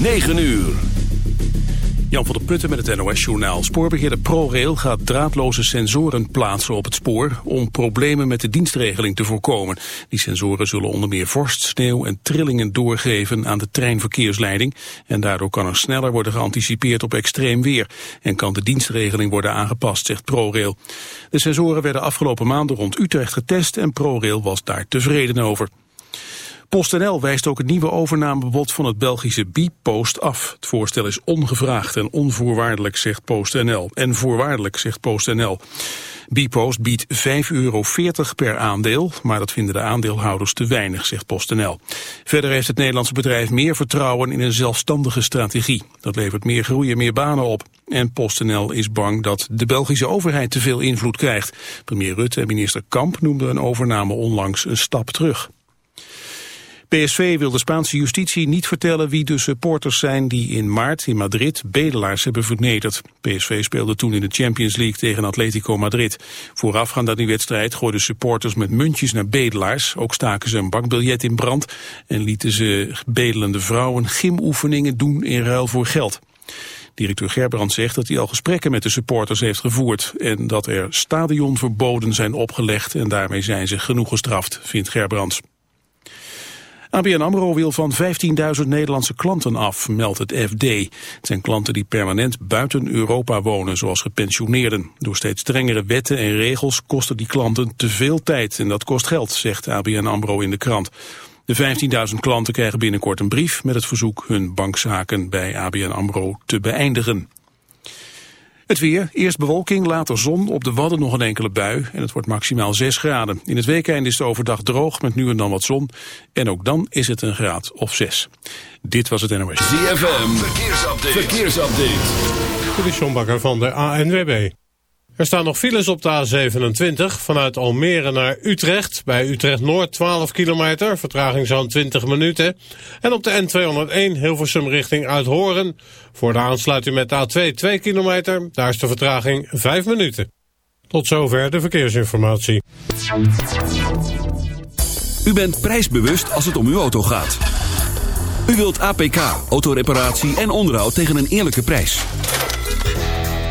9 uur. Jan van der Putten met het NOS-journaal. Spoorbeheerder ProRail gaat draadloze sensoren plaatsen op het spoor... om problemen met de dienstregeling te voorkomen. Die sensoren zullen onder meer vorst, sneeuw en trillingen doorgeven aan de treinverkeersleiding. En daardoor kan er sneller worden geanticipeerd op extreem weer. En kan de dienstregeling worden aangepast, zegt ProRail. De sensoren werden afgelopen maanden rond Utrecht getest... en ProRail was daar tevreden over. PostNL wijst ook het nieuwe overnamebod van het Belgische Bipost af. Het voorstel is ongevraagd en onvoorwaardelijk, zegt PostNL. En voorwaardelijk, zegt PostNL. Bipost biedt 5,40 euro per aandeel, maar dat vinden de aandeelhouders te weinig, zegt PostNL. Verder heeft het Nederlandse bedrijf meer vertrouwen in een zelfstandige strategie. Dat levert meer groei en meer banen op. En PostNL is bang dat de Belgische overheid te veel invloed krijgt. Premier Rutte en minister Kamp noemden een overname onlangs een stap terug. PSV wil de Spaanse justitie niet vertellen wie de supporters zijn die in maart in Madrid bedelaars hebben vernederd. PSV speelde toen in de Champions League tegen Atletico Madrid. Voorafgaand aan die wedstrijd gooiden supporters met muntjes naar bedelaars. Ook staken ze een bankbiljet in brand en lieten ze bedelende vrouwen gymoefeningen doen in ruil voor geld. Directeur Gerbrand zegt dat hij al gesprekken met de supporters heeft gevoerd en dat er stadionverboden zijn opgelegd en daarmee zijn ze genoeg gestraft, vindt Gerbrands. ABN AMRO wil van 15.000 Nederlandse klanten af, meldt het FD. Het zijn klanten die permanent buiten Europa wonen, zoals gepensioneerden. Door steeds strengere wetten en regels kosten die klanten te veel tijd en dat kost geld, zegt ABN AMRO in de krant. De 15.000 klanten krijgen binnenkort een brief met het verzoek hun bankzaken bij ABN AMRO te beëindigen. Het weer, eerst bewolking, later zon, op de Wadden nog een enkele bui en het wordt maximaal 6 graden. In het weekend is het overdag droog met nu en dan wat zon en ook dan is het een graad of 6. Dit was het NOS. ZFM, verkeersupdate. verkeersupdate. De Sjombakker van de ANWB. Er staan nog files op de A27 vanuit Almere naar Utrecht. Bij Utrecht Noord 12 kilometer, vertraging zo'n 20 minuten. En op de N201 Hilversum richting Uithoren. Voor de aansluiting met de A2 2 kilometer, daar is de vertraging 5 minuten. Tot zover de verkeersinformatie. U bent prijsbewust als het om uw auto gaat. U wilt APK, autoreparatie en onderhoud tegen een eerlijke prijs.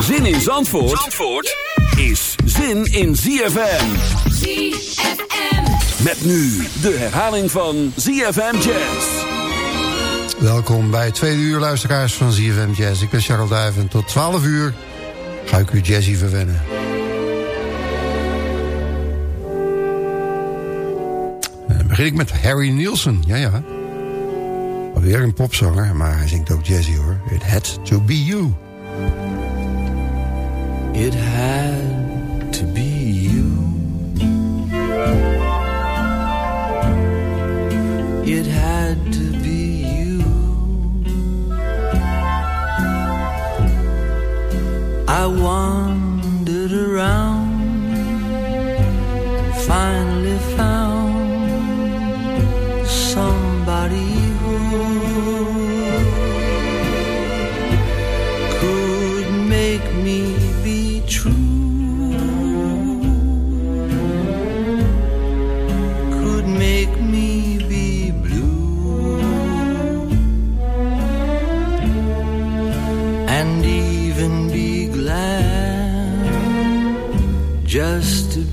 Zin in Zandvoort, Zandvoort is zin in ZFM. ZFM. Met nu de herhaling van ZFM Jazz. Welkom bij tweede uur luisteraars van ZFM Jazz. Ik ben Charles Duiven. Tot 12 uur ga ik u jazzy verwennen. Dan begin ik met Harry Nielsen. Ja, ja. Alweer een popzanger, maar hij zingt ook jazzy hoor. It had to be you. It had to be you. It had to be you. I wandered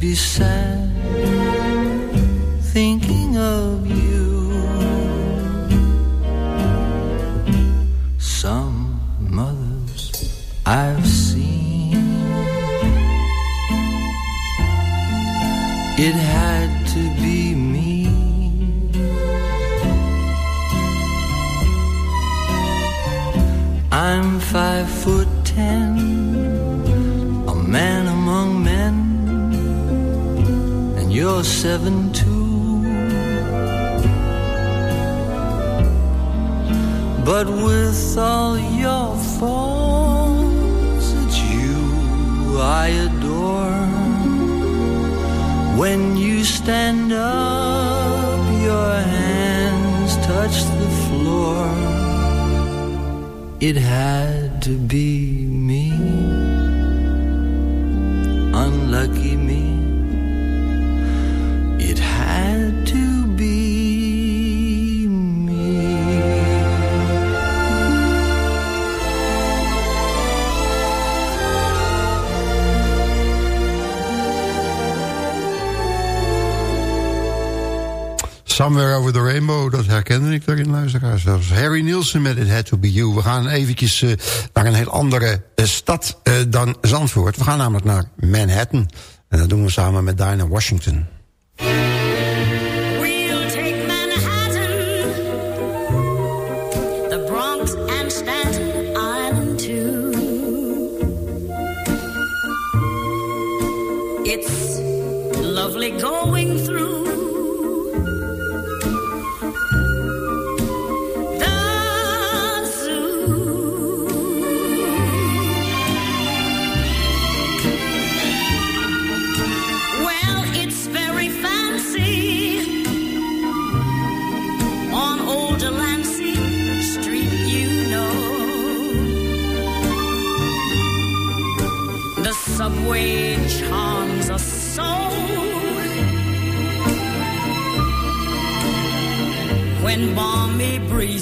be sad. But with all your faults, it's you I adore. When you stand up, your hands touch the floor. It had to be me, unlucky me. Somewhere Over the Rainbow, dat herkende ik erin, luisteraars. Dat was Harry Nielsen met It Had To Be You. We gaan eventjes eh, naar een heel andere eh, stad eh, dan Zandvoort. We gaan namelijk naar Manhattan. En dat doen we samen met Diana Washington.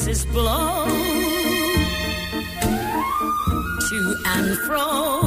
Is blown to and fro.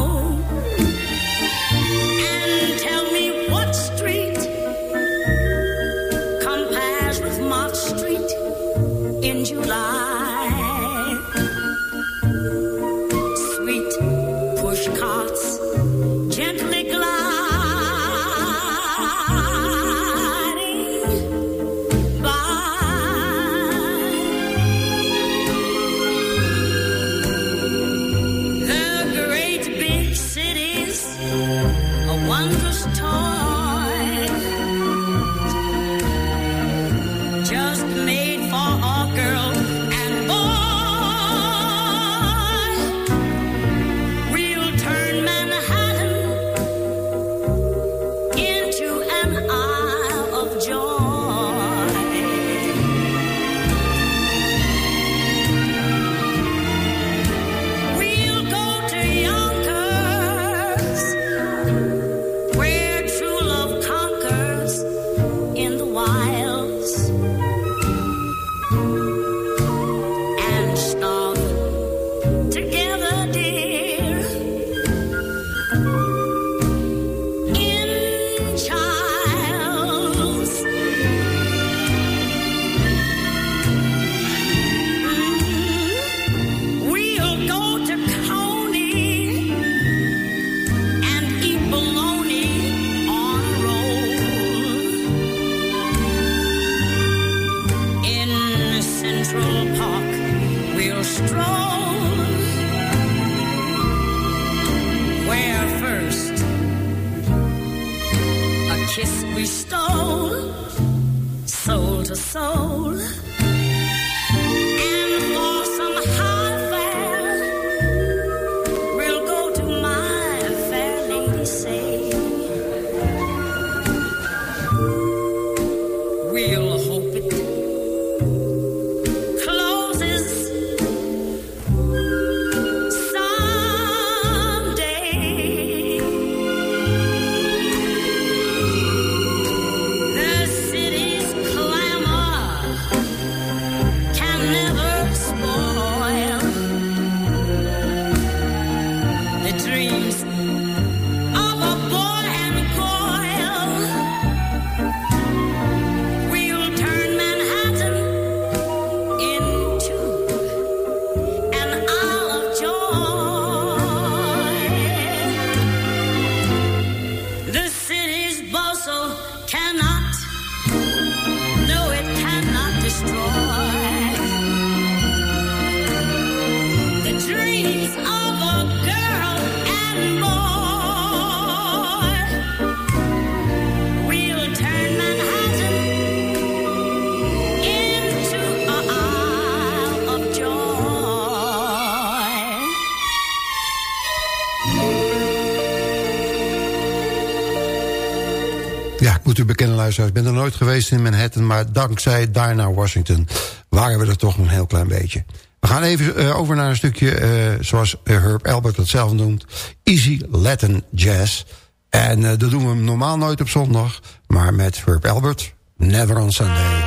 Ik ben er nooit geweest in Manhattan... maar dankzij Diana Washington waren we er toch een heel klein beetje. We gaan even uh, over naar een stukje, uh, zoals Herb Albert het zelf noemt... Easy Latin Jazz. En uh, dat doen we normaal nooit op zondag... maar met Herb Albert, Never on Sunday.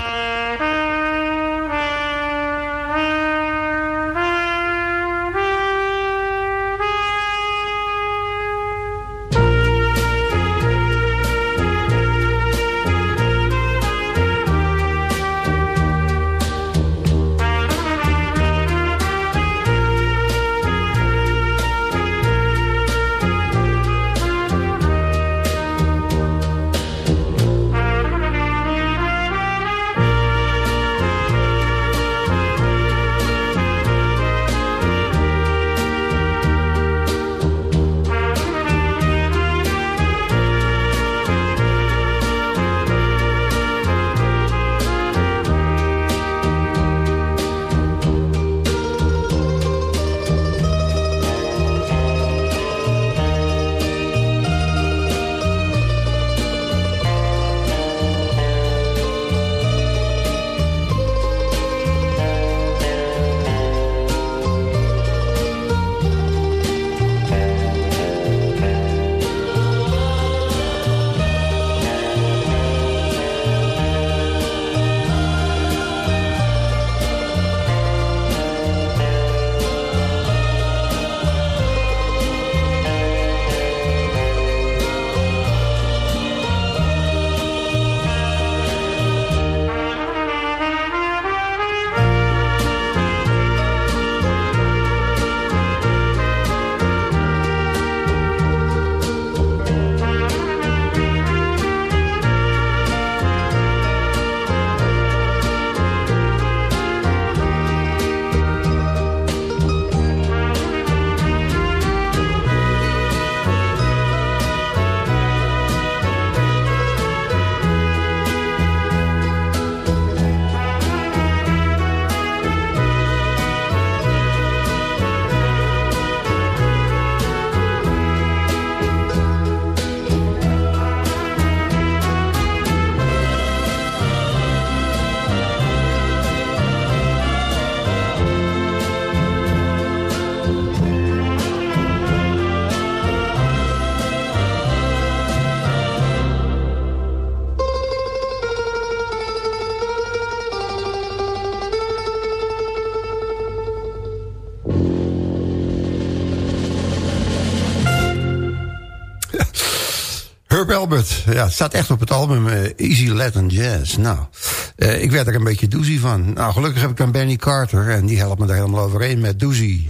Ja, het staat echt op het album uh, Easy Latin Jazz. Nou, uh, ik werd er een beetje doozy van. Nou, gelukkig heb ik dan Benny Carter... en die helpt me er helemaal overheen met doozy.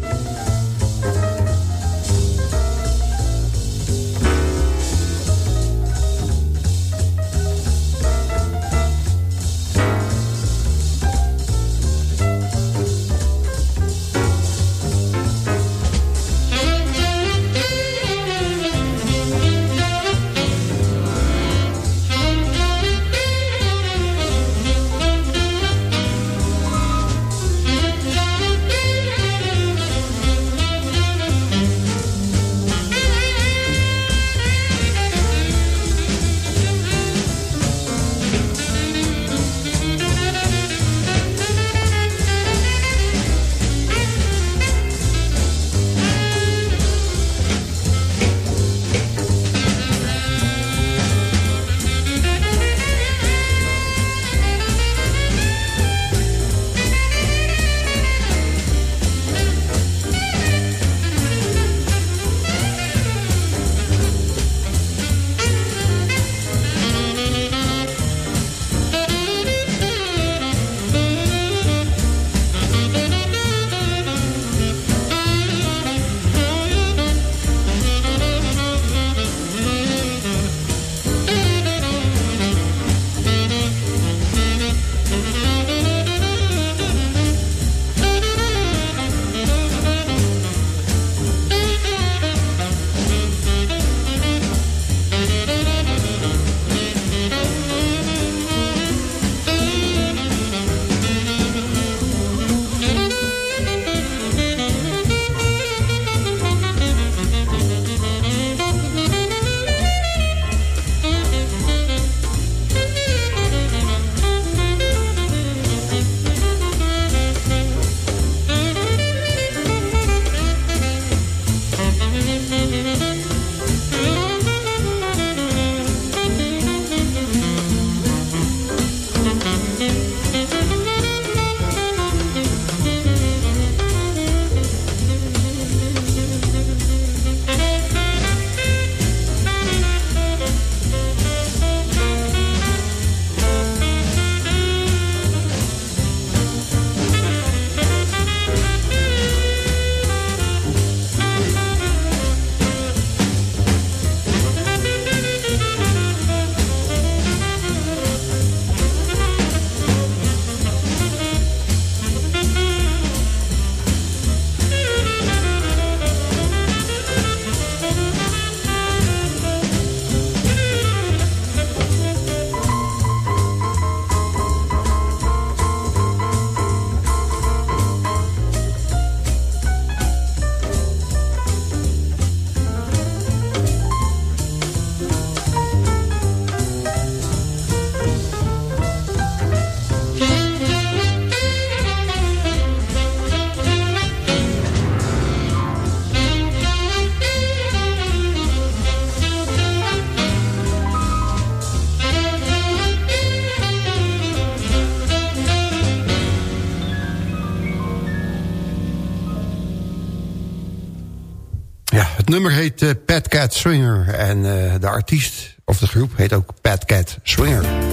Nummer heet eh, Pat Cat Swinger. En eh, de artiest, of de groep, heet ook Pat Cat Swinger.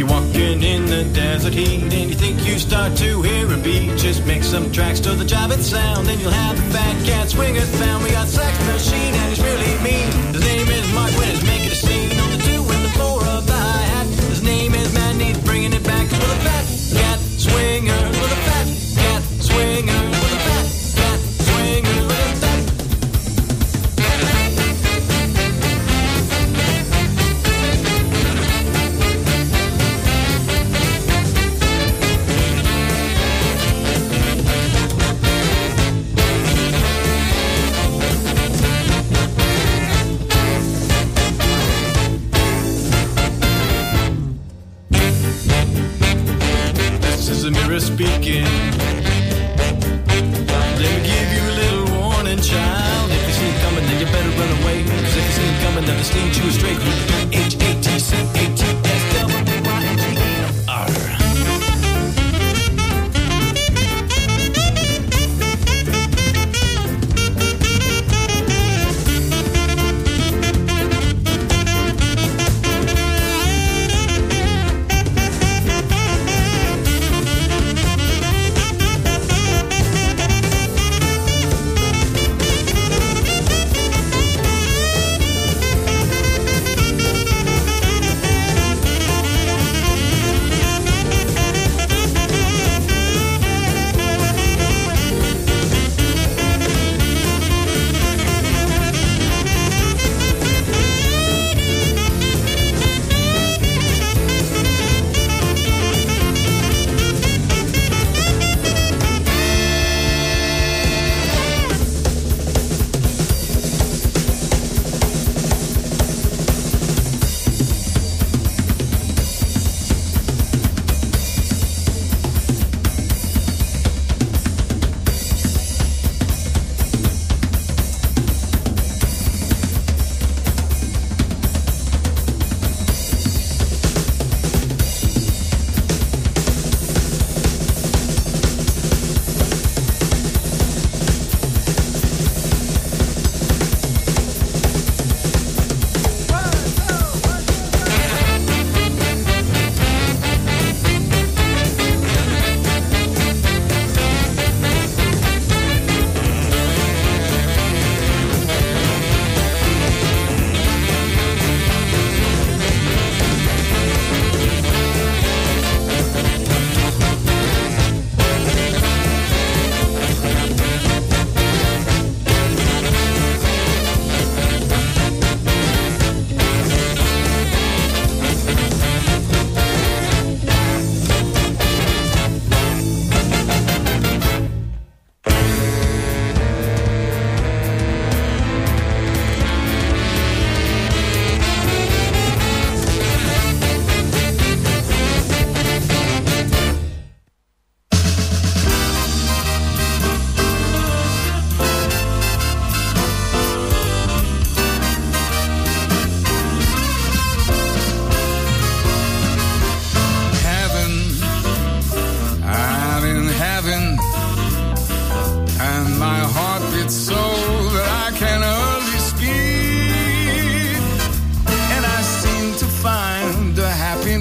You're walking in the desert heat and you think you start to hear a beat, just make some tracks to the Javits sound, Then you'll have the fat cat swingers found. We got Sex Machine and he's really mean. His name is Mark when he's making a scene on the two and the four of the hi-hat. His name is and he's bringing it back with a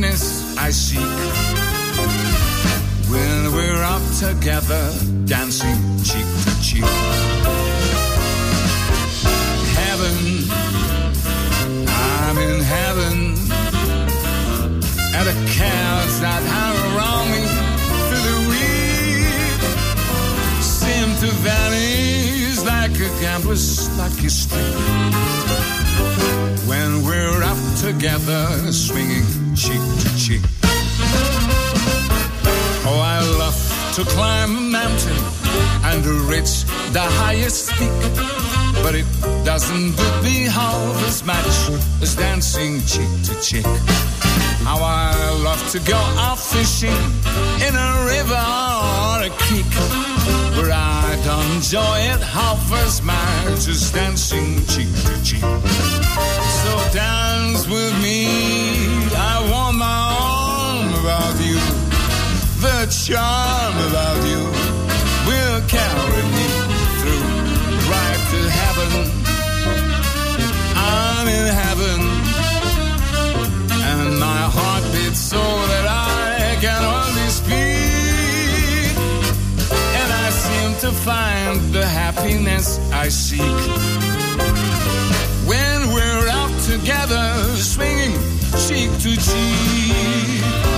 happiness I seek. When we're up together, dancing cheek to cheek. Heaven, I'm in heaven. And the clouds that hang around me through the week seem to vanish like a gambler's lucky streak. When we're up together, swinging cheek to cheek. Oh, I love to climb a mountain and reach the highest peak. But it doesn't do me half as much as dancing cheek to cheek. How I love to go out fishing in a river or a creek. But joy it half as much dancing cheek to cheek. So dance with me. I want my arm about you. The charm about you find the happiness I seek when we're out together, swinging cheek to cheek.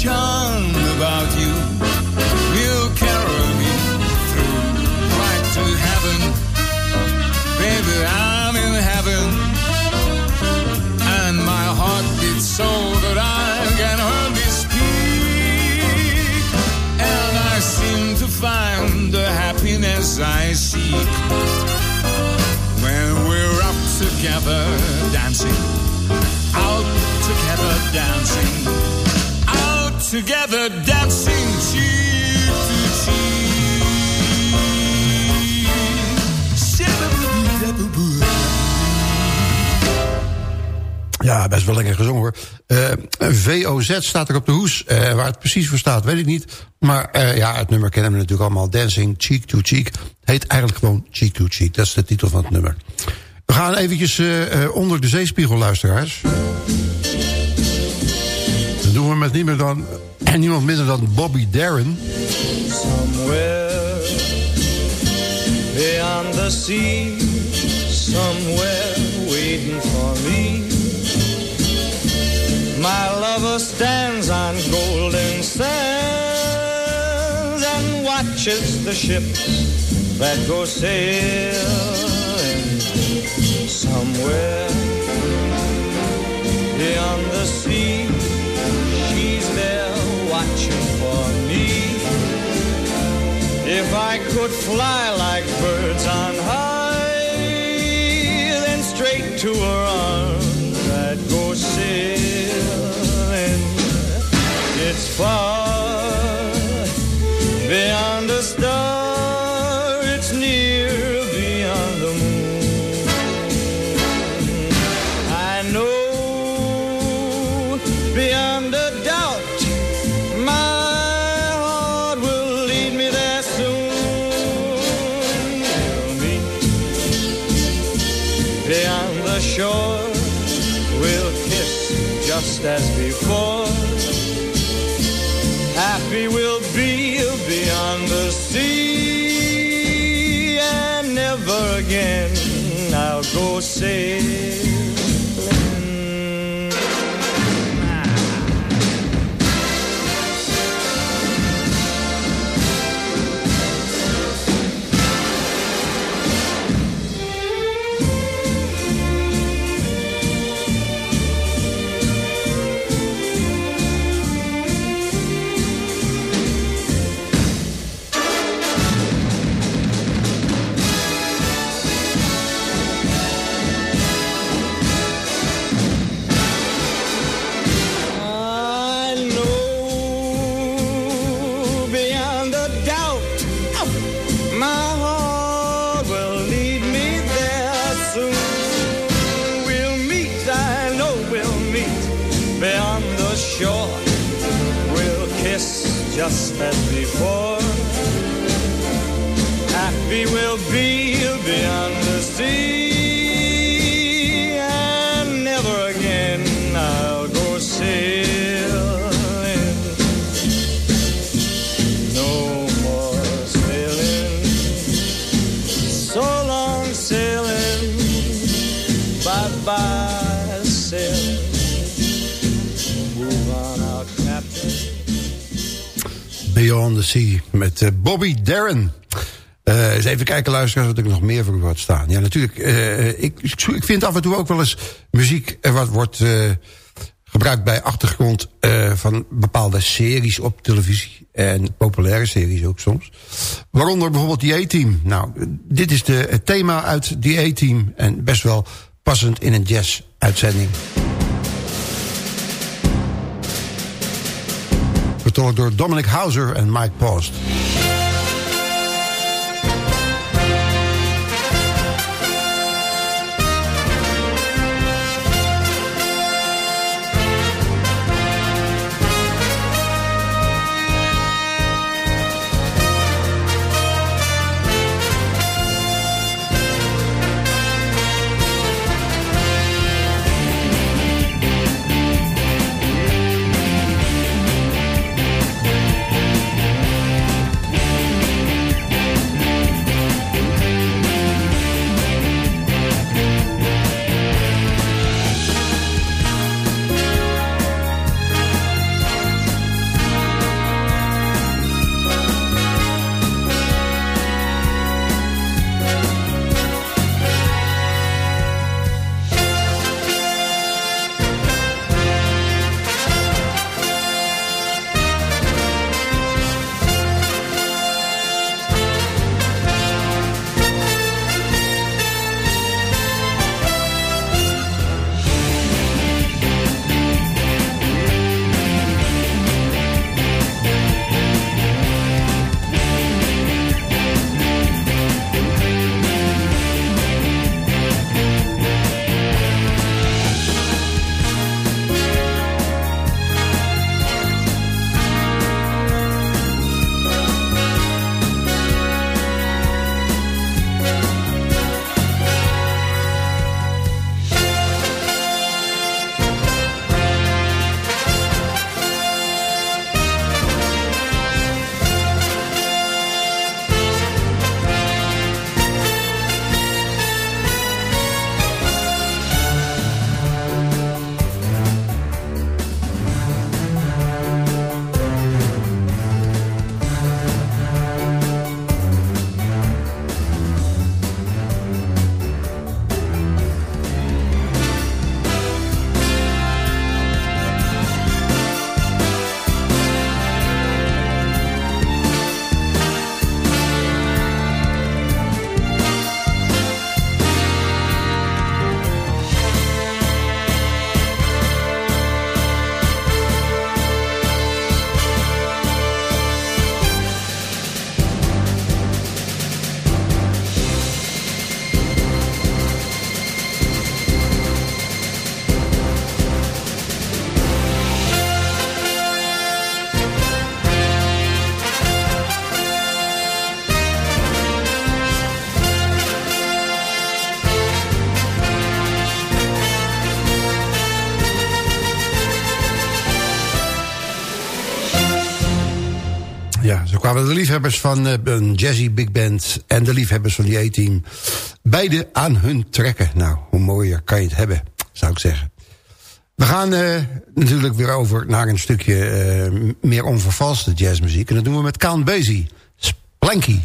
Charm about you will carry me through right to heaven. Baby, I'm in heaven. And my heart beats so that I can hardly speak. And I seem to find the happiness I seek when we're up together dancing, out together dancing, together dancing cheek to cheek. Ja, best wel lekker gezongen hoor. Eh, VOZ staat er op de hoes. Eh, waar het precies voor staat, weet ik niet. Maar eh, ja, het nummer kennen we natuurlijk allemaal. Dancing Cheek to Cheek. Heet eigenlijk gewoon Cheek to Cheek. Dat is de titel van het nummer. We gaan eventjes onder de zeespiegel, luisteraars. Met niemand, dan, niemand minder dan Bobby Darin. Somewhere beyond the sea, somewhere waiting for me. My lover stands on golden sands and watches the ships that go sailing somewhere beyond the sea. If I could fly like birds on high, then straight to her arms I'd go sailing. It's far Sailing. Move on Captain. Beyond the Sea met eh, Bobby Darren. Eh, eens even kijken, luisteraars, wat ik nog meer voor u had staan. Ja, natuurlijk, eh, ik, ik vind af en toe ook wel eens muziek... wat wordt gebruikt bij achtergrond van bepaalde series op televisie. En populaire series ook soms. Waaronder bijvoorbeeld The A-Team. Nou, dit is de, het thema uit The A-Team. En best wel passend in een jazz-uitzending. Vertolkt door Dominic Hauser en Mike Post. De liefhebbers van eh, een jazzy big band... en de liefhebbers van die A-team... beide aan hun trekken. Nou, hoe mooier kan je het hebben, zou ik zeggen. We gaan eh, natuurlijk weer over naar een stukje eh, meer onvervalste jazzmuziek. En dat doen we met Count Basie. Splanky.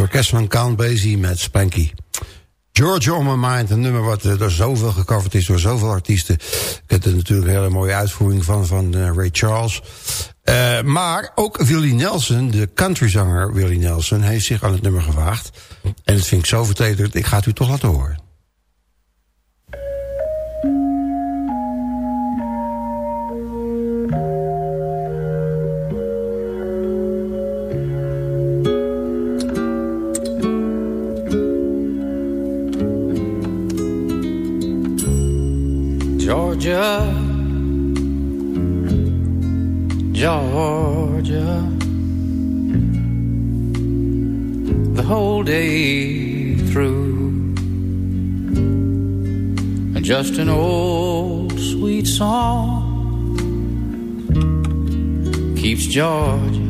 Orkest van Count Basie met Spanky. Georgia on My Mind, een nummer wat uh, door zoveel gecoverd is... door zoveel artiesten. Ik heb er natuurlijk een hele mooie uitvoering van, van uh, Ray Charles. Uh, maar ook Willie Nelson, de countryzanger Willie Nelson... heeft zich aan het nummer gewaagd. En dat vind ik zo vertederend, ik ga het u toch laten horen. Georgia, the whole day through, and just an old sweet song keeps Georgia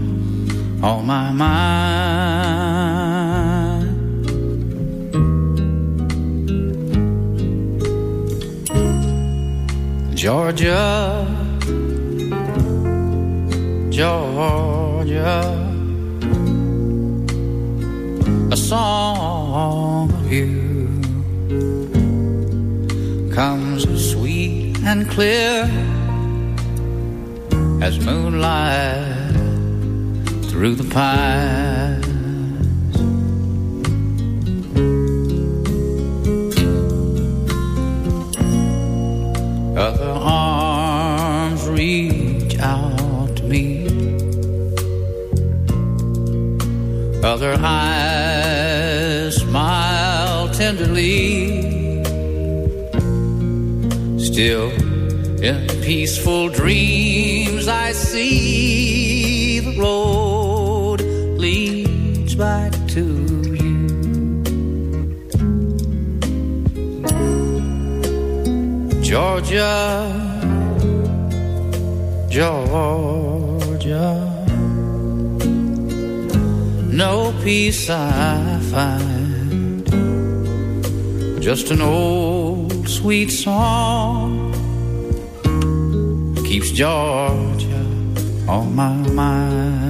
on my mind. Georgia, Georgia, a song of you comes sweet and clear as moonlight through the pines. Other eyes smile tenderly. Still, in peaceful dreams, I see the road leads back to you. Georgia, Georgia. No peace I find, just an old sweet song keeps Georgia on my mind.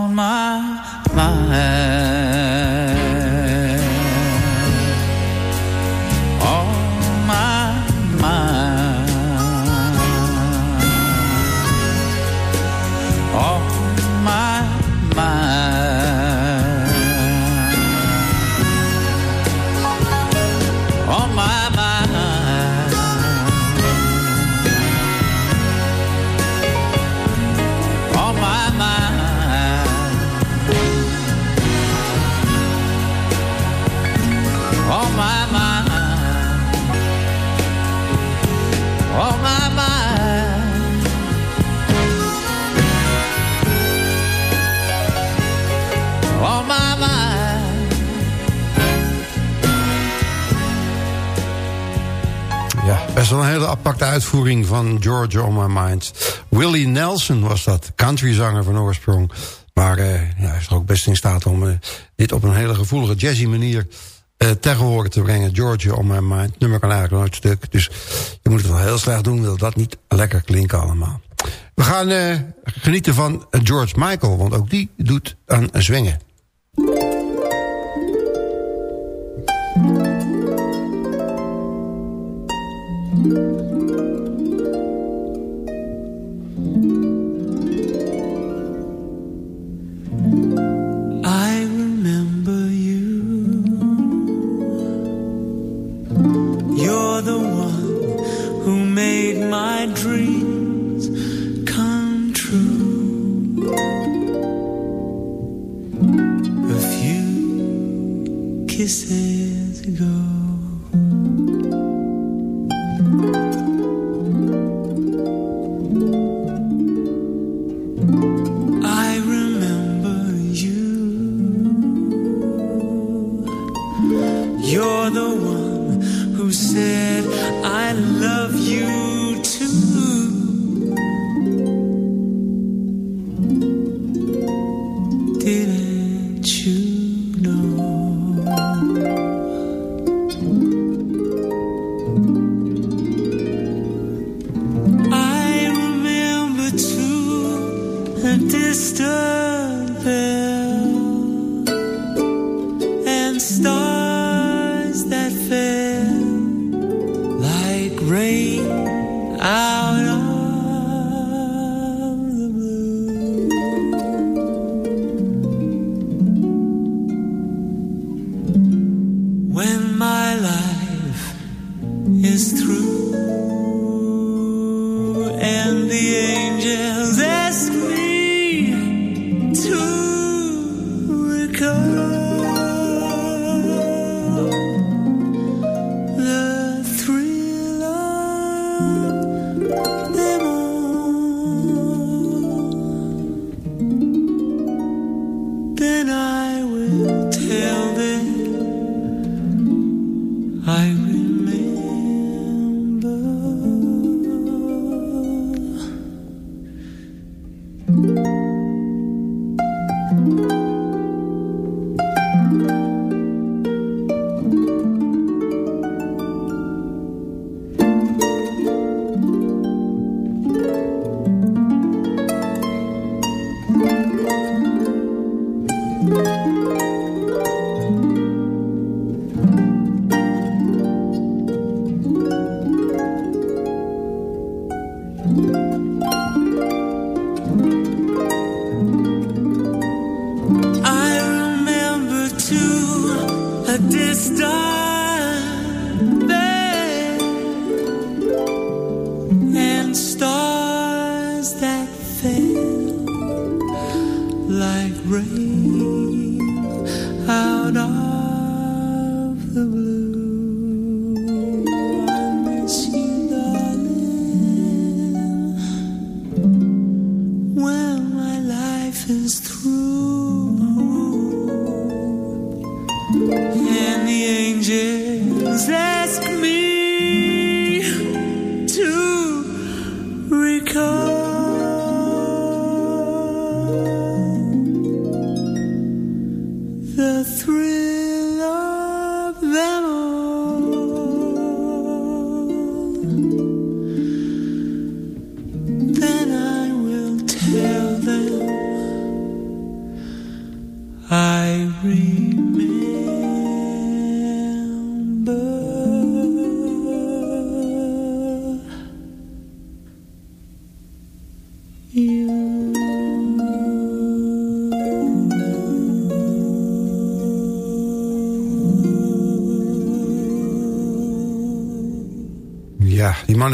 my uitvoering van Georgia on My Mind. Willie Nelson was dat, countryzanger van oorsprong. Maar eh, hij is er ook best in staat om eh, dit op een hele gevoelige jazzy manier horen te brengen. Georgia on My Mind. Nummer kan eigenlijk nooit stuk. Dus je moet het wel heel slecht doen, wil dat niet lekker klinken allemaal. We gaan genieten van George Michael, want ook die doet aan zwingen. kisses ago, I remember you. You're the one who said.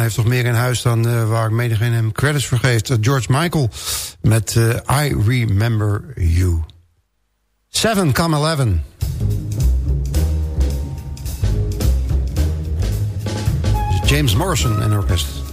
heeft toch meer in huis dan uh, waar menigeen hem credits voor geeft. George Michael met eh, I Remember You. 7, come 11. James Morrison en orkest.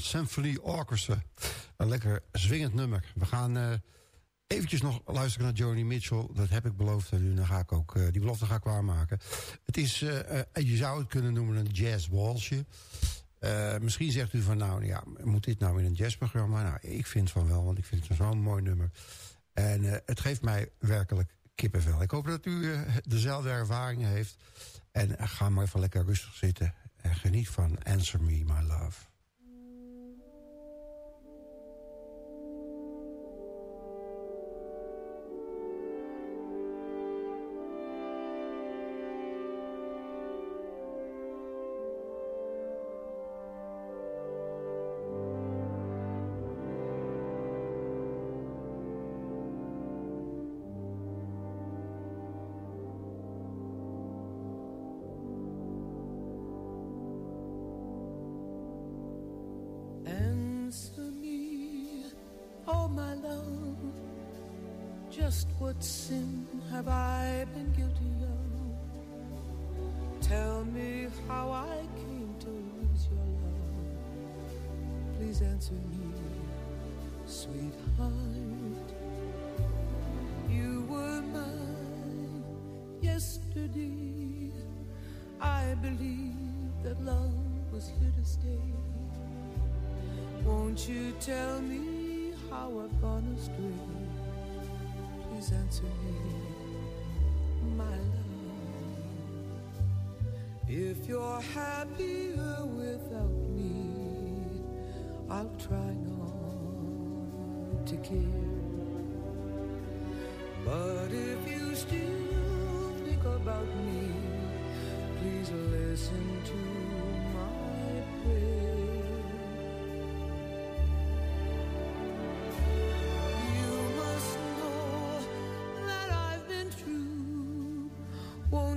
Symphony Orchestra. Een lekker zwingend nummer. We gaan uh, eventjes nog luisteren naar Joni Mitchell. Dat heb ik beloofd en nu ga ik ook, uh, die belofte ga ik waarmaken. Het is, uh, je zou het kunnen noemen een jazz walsje. misschien zegt u van nou, ja, moet dit nou in een jazzprogramma? Nou, ik vind van wel, want ik vind het zo'n mooi nummer. En het geeft mij werkelijk kippenvel. Ik hoop dat u dezelfde ervaringen heeft. En ga maar even lekker rustig zitten. En geniet van Answer Me, My Love. just what sin have I been guilty of? Tell me how I came to lose your love. Please answer me, sweetheart. You were mine yesterday. I believe that love was here to stay. Won't you tell me how I've gone astray? to me, my love. If you're happier without me, I'll try not to care. But if you still think about me, please listen to me.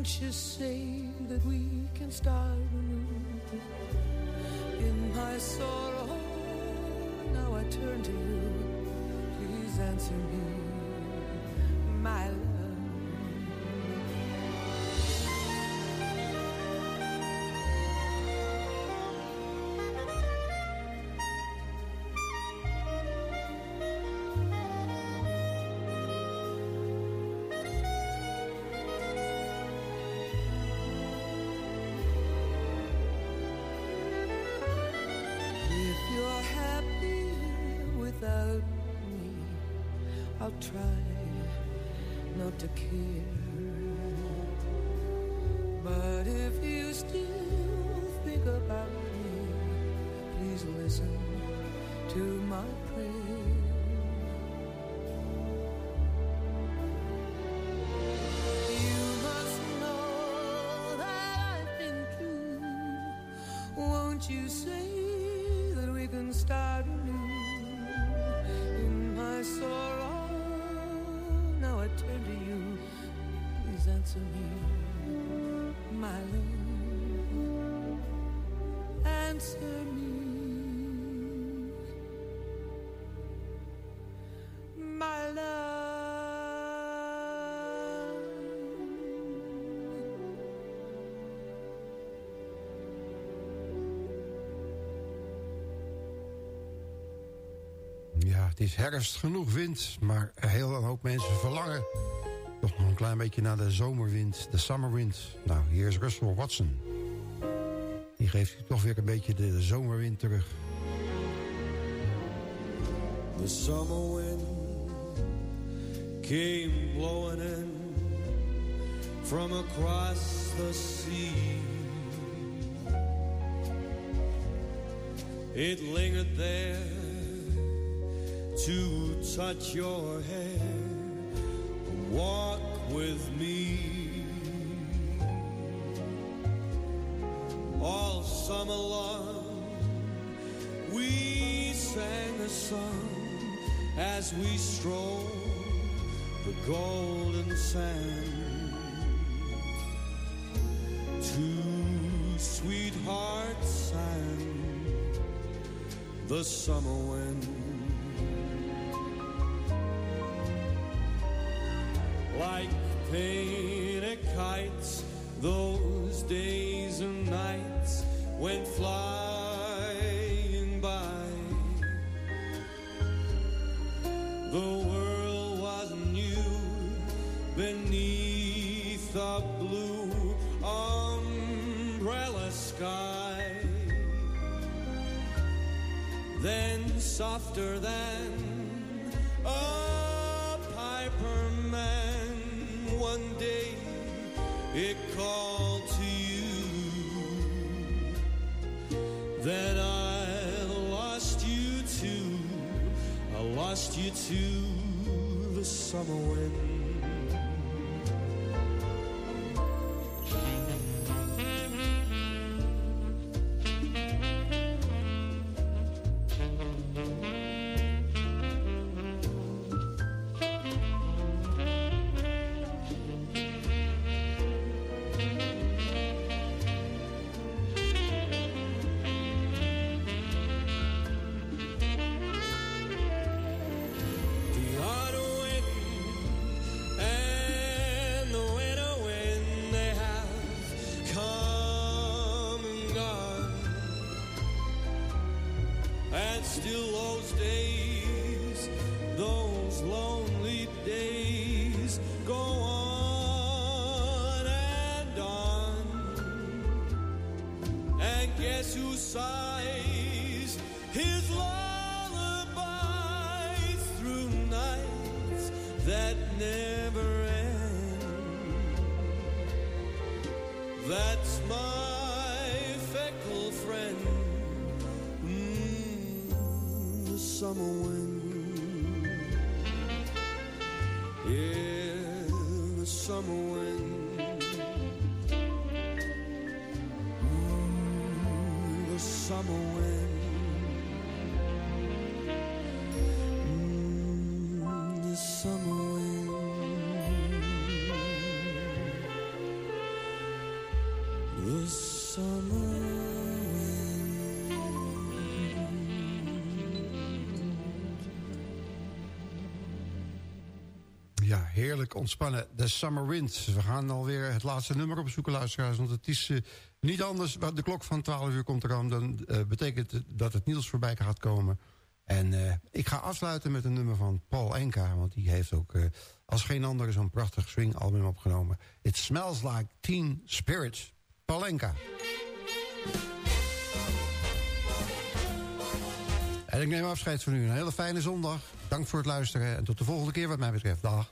Can't you say that we can start anew? In my sorrow, now I turn to you. Please answer me. try not to care. But if you still think about me, please listen to my prayer. to me, my love. Answer me, my love. het is herfst, genoeg wind, maar heel een hoop mensen verlangen een klein beetje naar de zomerwind, de summerwind. Nou, hier is Russell Watson. Die geeft toch weer een beetje de zomerwind terug. The summer wind came blowing in from across the sea. It lingered there to touch your hair, walk with me. All summer long, we sang a song as we strolled the golden sand. Two sweethearts sang the summer wind. Like painted kites, those days and nights went flying by. The world was new beneath a blue umbrella sky. Then softer than to the summer wind That's my fickle friend, mm, the summer wind. Yeah, the summer wind. Mm, the summer wind. Ja, heerlijk ontspannen. The Summer Wind. We gaan alweer het laatste nummer opzoeken, luisteraars. Want het is eh, niet anders. De klok van 12 uur komt eraan. Dan eh, betekent het dat het Niels voorbij gaat komen. En eh, ik ga afsluiten met een nummer van Paul Enka. Want die heeft ook als geen andere zo'n prachtig swing-album opgenomen. It Smells Like Teen Spirits. Paul Enka. En ik neem afscheid van u. Een hele fijne zondag. Dank voor het luisteren. En tot de volgende keer wat mij betreft. Dag.